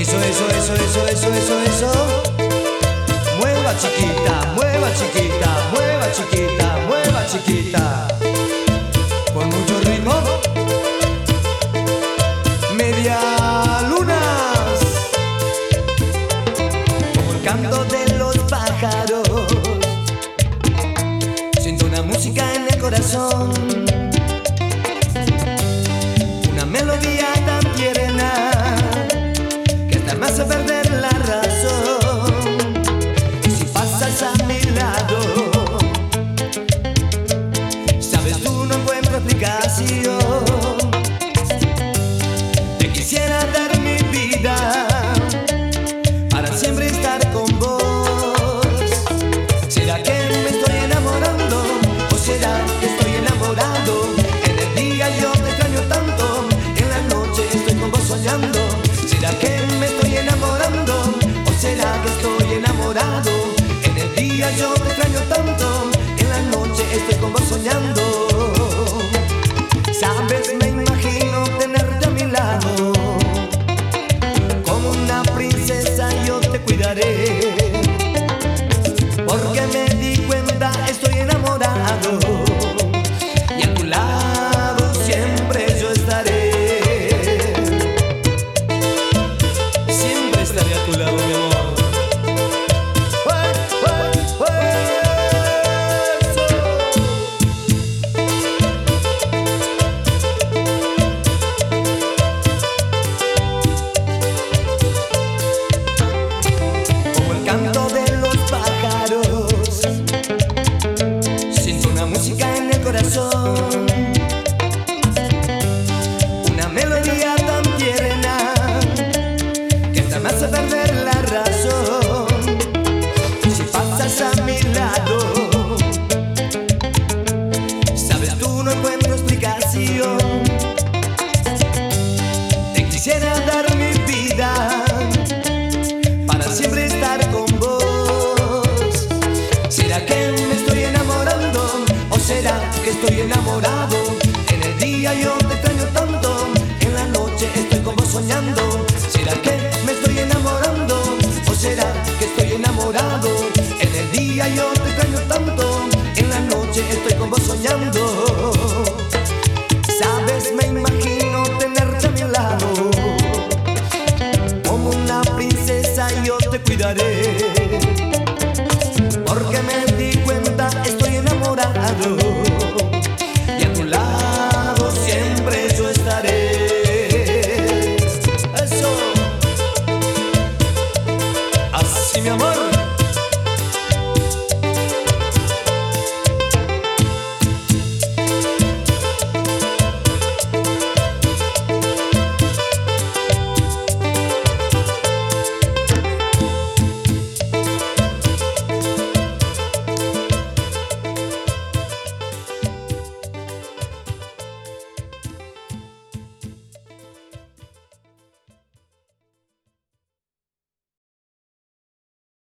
Eso, eso, eso, eso, eso, eso, eso. Mueva chiquita, mueva chiquita, mueva chiquita, mueva chiquita. Con mucho ritmo. Media lunas. Como canto de los pájaros. Siento una música en el corazón. ¿Será que me estoy enamorando o será que estoy enamorado? En el día yo te extraño tanto, en la noche estoy con vos soñando. Música en el corazón, En el día yo te extraño tanto, en la noche estoy con vos soñando. ¿Será que me estoy enamorando o será que estoy enamorado? En el día yo te extraño tanto, en la noche estoy con vos soñando. Sabes, me imagino tenerte a mi lado como una princesa yo te cuidaré.